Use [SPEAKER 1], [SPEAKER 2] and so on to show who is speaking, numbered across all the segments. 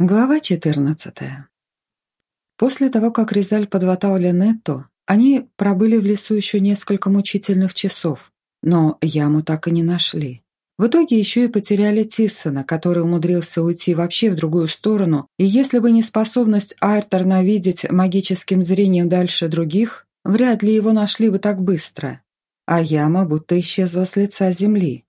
[SPEAKER 1] Глава 14. После того, как Резаль подлатал Ленетту, они пробыли в лесу еще несколько мучительных часов, но яму так и не нашли. В итоге еще и потеряли Тиссона, который умудрился уйти вообще в другую сторону, и если бы не способность Айрторна видеть магическим зрением дальше других, вряд ли его нашли бы так быстро. А яма будто исчезла с лица земли.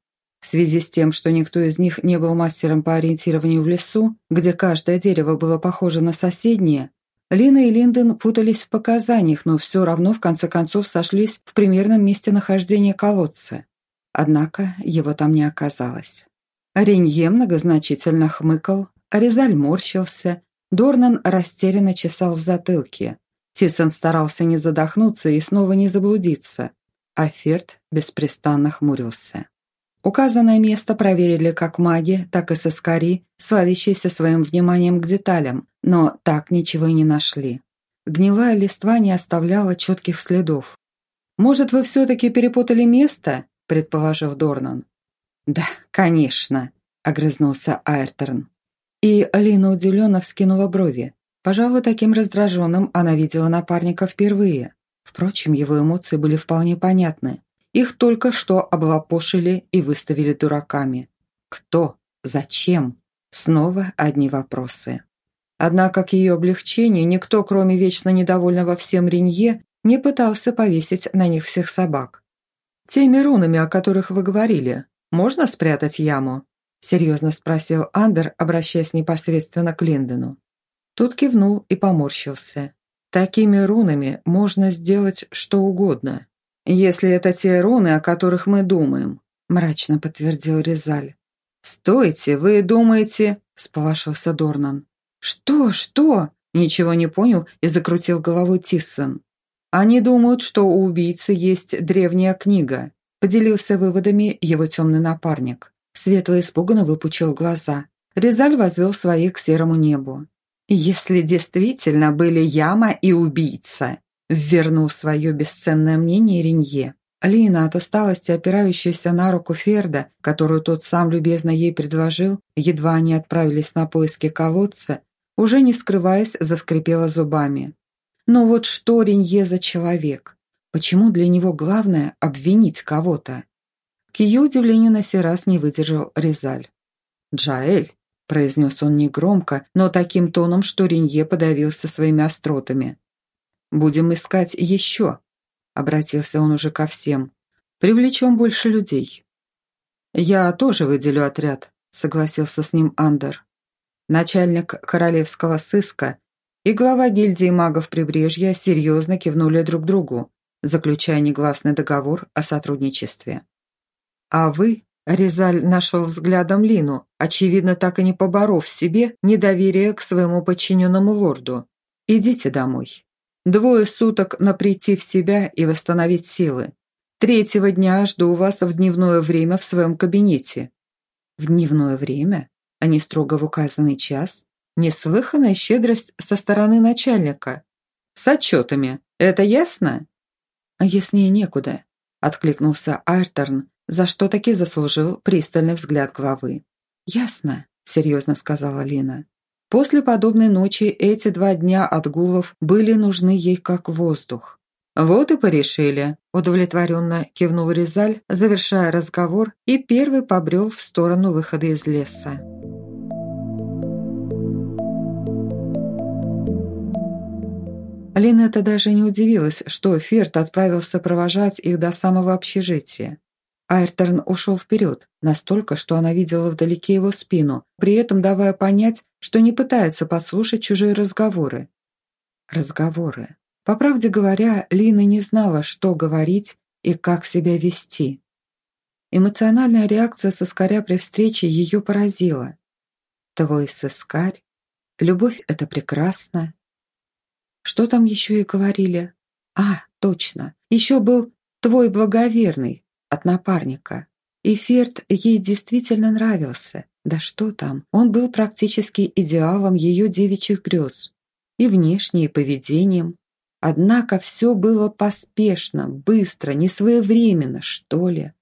[SPEAKER 1] В связи с тем, что никто из них не был мастером по ориентированию в лесу, где каждое дерево было похоже на соседнее, Лина и Линден путались в показаниях, но все равно в конце концов сошлись в примерном месте нахождения колодца. Однако его там не оказалось. Ренье многозначительно хмыкал, Резаль морщился, Дорнан растерянно чесал в затылке. Тисон старался не задохнуться и снова не заблудиться, а Ферд беспрестанно хмурился. Указанное место проверили как маги, так и соскари, славящиеся своим вниманием к деталям, но так ничего и не нашли. Гнилая листва не оставляла четких следов. «Может, вы все-таки перепутали место?» – предположил Дорнан. «Да, конечно», – огрызнулся Айрторн. И Алина удивленно вскинула брови. Пожалуй, таким раздраженным она видела напарника впервые. Впрочем, его эмоции были вполне понятны. Их только что облапошили и выставили дураками. Кто? Зачем? Снова одни вопросы. Однако к ее облегчению никто, кроме вечно недовольного всем Ренье, не пытался повесить на них всех собак. «Теми рунами, о которых вы говорили, можно спрятать яму?» – серьезно спросил Андер, обращаясь непосредственно к Линдену. Тот кивнул и поморщился. «Такими рунами можно сделать что угодно. «Если это те руны, о которых мы думаем», – мрачно подтвердил Резаль. «Стойте, вы думаете...» – сполошился Дорнан. «Что, что?» – ничего не понял и закрутил головой Тиссон. «Они думают, что у убийцы есть древняя книга», – поделился выводами его темный напарник. Светло испуганно выпучил глаза. Резаль возвел свои к серому небу. «Если действительно были яма и убийца, Ввернул свое бесценное мнение Ренье. Лина, от усталости опирающаяся на руку Ферда, которую тот сам любезно ей предложил, едва они отправились на поиски колодца, уже не скрываясь, заскрипела зубами. Но вот что Ренье за человек? Почему для него главное обвинить кого-то? К ее удивлению на сей раз не выдержал Резаль. «Джаэль», – произнес он негромко, но таким тоном, что Ренье подавился своими остротами. Будем искать еще», — обратился он уже ко всем. «Привлечем больше людей». «Я тоже выделю отряд», — согласился с ним Андер. Начальник королевского сыска и глава гильдии магов прибрежья серьезно кивнули друг другу, заключая негласный договор о сотрудничестве. «А вы?» — Резаль нашел взглядом Лину, очевидно, так и не поборов в себе недоверие к своему подчиненному лорду. «Идите домой». Двое суток на прийти в себя и восстановить силы. Третьего дня жду вас в дневное время в своем кабинете». «В дневное время? А не строго в указанный час?» Неслыханная щедрость со стороны начальника. «С отчетами. Это ясно?» «А яснее некуда», — откликнулся Айрторн, за что таки заслужил пристальный взгляд главы. «Ясно», — серьезно сказала Лина. После подобной ночи эти два дня отгулов были нужны ей как воздух. «Вот и порешили», – удовлетворенно кивнул Резаль, завершая разговор, и первый побрел в сторону выхода из леса. Линетта даже не удивилась, что Ферт отправился провожать их до самого общежития. Айрторн ушел вперед, настолько, что она видела вдалеке его спину, при этом давая понять, что не пытается подслушать чужие разговоры. Разговоры. По правде говоря, Лина не знала, что говорить и как себя вести. Эмоциональная реакция соскаря при встрече ее поразила. Твой соскарь, любовь – это прекрасно. Что там еще и говорили? А, точно, еще был твой благоверный, от напарника. И Ферд ей действительно нравился. Да что там, он был практически идеалом ее девичьих грез. И внешне, и поведением. Однако все было поспешно, быстро, несвоевременно, что ли.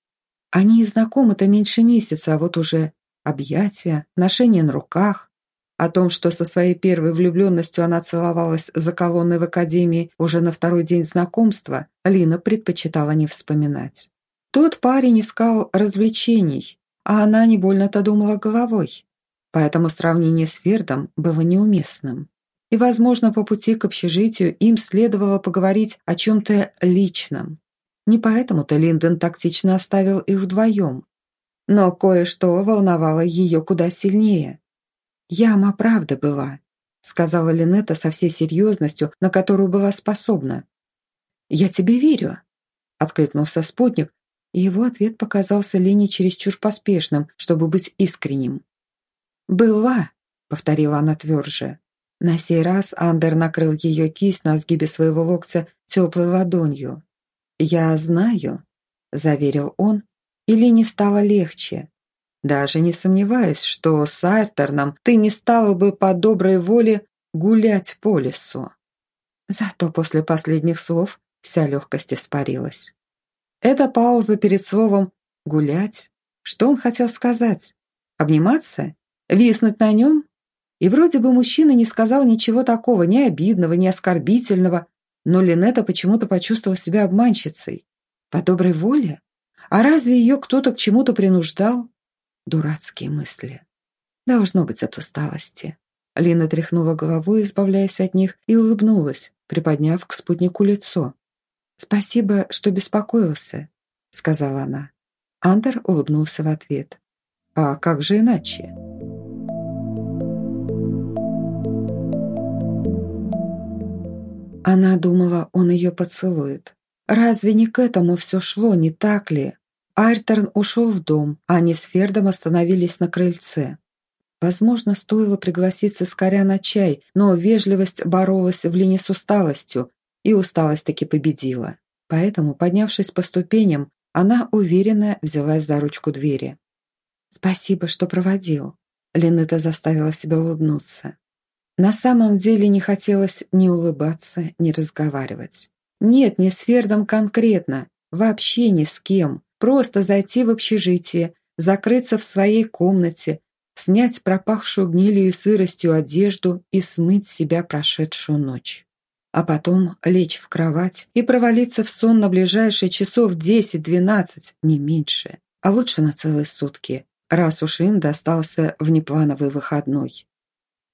[SPEAKER 1] Они знакомы-то меньше месяца, а вот уже объятия, ношение на руках. О том, что со своей первой влюбленностью она целовалась за колонной в академии уже на второй день знакомства, Лина предпочитала не вспоминать. Тот парень искал развлечений, а она не больно-то думала головой. Поэтому сравнение с Фердом было неуместным. И, возможно, по пути к общежитию им следовало поговорить о чем-то личном. Не поэтому-то Линдон тактично оставил их вдвоем. Но кое-что волновало ее куда сильнее. «Яма правда была», — сказала Линетта со всей серьезностью, на которую была способна. «Я тебе верю», — откликнулся спутник, его ответ показался Лене чересчур поспешным, чтобы быть искренним. «Была», — повторила она тверже. На сей раз Андер накрыл ее кисть на сгибе своего локтя теплой ладонью. «Я знаю», — заверил он, и Лене стало легче. «Даже не сомневаюсь, что с Айрторном ты не стала бы по доброй воле гулять по лесу». Зато после последних слов вся легкость испарилась. Эта пауза перед словом «гулять». Что он хотел сказать? Обниматься? Виснуть на нем? И вроде бы мужчина не сказал ничего такого, ни обидного, ни оскорбительного, но Линета почему-то почувствовала себя обманщицей. По доброй воле? А разве ее кто-то к чему-то принуждал? Дурацкие мысли. Должно быть от усталости. Лина тряхнула головой, избавляясь от них, и улыбнулась, приподняв к спутнику лицо. «Спасибо, что беспокоился», — сказала она. Андер улыбнулся в ответ. «А как же иначе?» Она думала, он ее поцелует. Разве не к этому все шло, не так ли? Альтерн ушел в дом, а они с Фердом остановились на крыльце. Возможно, стоило пригласиться Скоря на чай, но вежливость боролась в линии с усталостью, и усталость таки победила. Поэтому, поднявшись по ступеням, она уверенно взялась за ручку двери. «Спасибо, что проводил», — Линета заставила себя улыбнуться. На самом деле не хотелось ни улыбаться, ни разговаривать. Нет, не с Фердом конкретно, вообще ни с кем. Просто зайти в общежитие, закрыться в своей комнате, снять пропахшую гнилью и сыростью одежду и смыть себя прошедшую ночь. А потом лечь в кровать и провалиться в сон на ближайшие часов 10-12, не меньше, а лучше на целые сутки, раз уж им достался внеплановый выходной.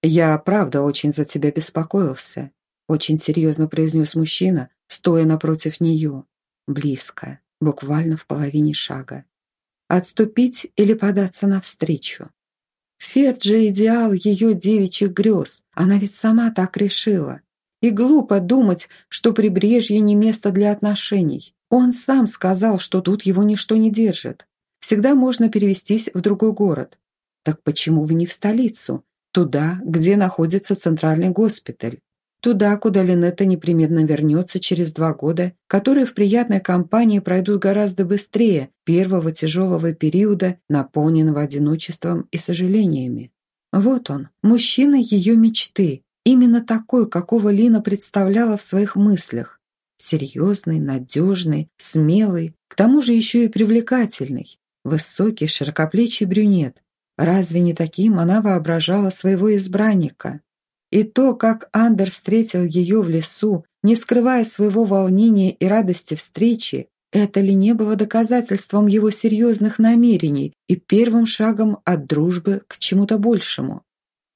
[SPEAKER 1] «Я, правда, очень за тебя беспокоился», – очень серьезно произнес мужчина, стоя напротив нее. Близко, буквально в половине шага. Отступить или податься навстречу? Ферджи идеал ее девичьих грез, она ведь сама так решила. И глупо думать, что прибрежье не место для отношений. Он сам сказал, что тут его ничто не держит. Всегда можно перевестись в другой город. Так почему вы не в столицу, Туда, где находится центральный госпиталь. Туда, куда Линетта непременно вернется через два года, которые в приятной компании пройдут гораздо быстрее первого тяжелого периода, наполненного одиночеством и сожалениями. Вот он, мужчина ее мечты, именно такой, какого Лина представляла в своих мыслях. Серьезный, надежный, смелый, к тому же еще и привлекательный. Высокий, широкоплечий брюнет, Разве не таким она воображала своего избранника? И то, как Андер встретил ее в лесу, не скрывая своего волнения и радости встречи, это ли не было доказательством его серьезных намерений и первым шагом от дружбы к чему-то большему?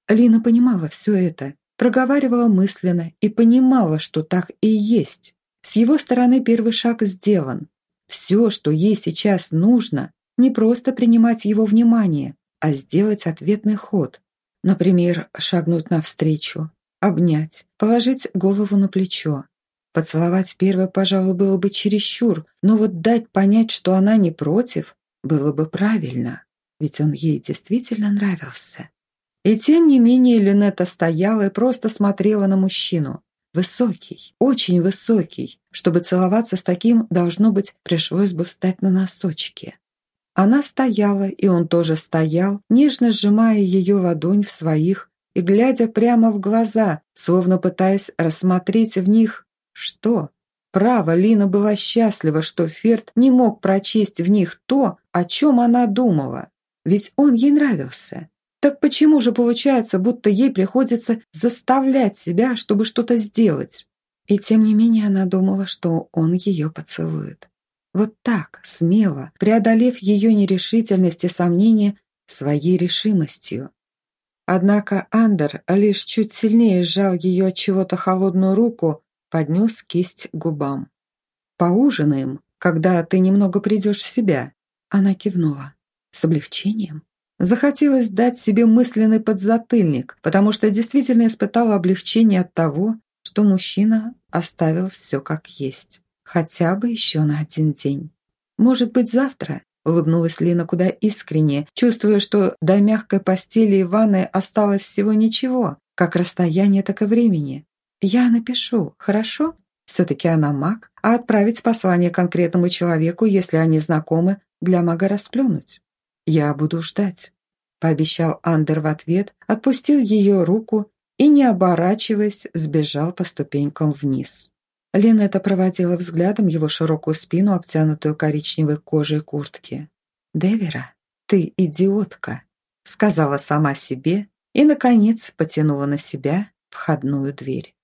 [SPEAKER 1] Лина понимала все это, проговаривала мысленно и понимала, что так и есть. С его стороны первый шаг сделан. Все, что ей сейчас нужно, не просто принимать его внимание, а сделать ответный ход. Например, шагнуть навстречу, обнять, положить голову на плечо. Поцеловать первое, пожалуй, было бы чересчур, но вот дать понять, что она не против, было бы правильно, ведь он ей действительно нравился. И тем не менее Линетта стояла и просто смотрела на мужчину. Высокий, очень высокий. Чтобы целоваться с таким, должно быть, пришлось бы встать на носочки. Она стояла, и он тоже стоял, нежно сжимая ее ладонь в своих и глядя прямо в глаза, словно пытаясь рассмотреть в них что. Право, Лина была счастлива, что Ферд не мог прочесть в них то, о чем она думала. Ведь он ей нравился. Так почему же получается, будто ей приходится заставлять себя, чтобы что-то сделать? И тем не менее она думала, что он ее поцелует. Вот так, смело, преодолев ее нерешительность и сомнения своей решимостью. Однако Андер лишь чуть сильнее сжал ее от чего-то холодную руку, поднес кисть к губам. «Поужинаем, когда ты немного придешь в себя». Она кивнула. С облегчением. Захотелось дать себе мысленный подзатыльник, потому что действительно испытала облегчение от того, что мужчина оставил все как есть. Хотя бы еще на один день. Может быть, завтра? Улыбнулась Лина куда искренне, чувствуя, что до мягкой постели и ванны осталось всего ничего, как расстояние, так и времени. «Я напишу, хорошо?» Все-таки она маг, а отправить послание конкретному человеку, если они знакомы, для мага расплюнуть. «Я буду ждать», – пообещал Андер в ответ, отпустил ее руку и, не оборачиваясь, сбежал по ступенькам вниз. Линетта проводила взглядом его широкую спину, обтянутую коричневой кожей куртки. «Девера, ты идиотка», — сказала сама себе и, наконец, потянула на себя входную дверь.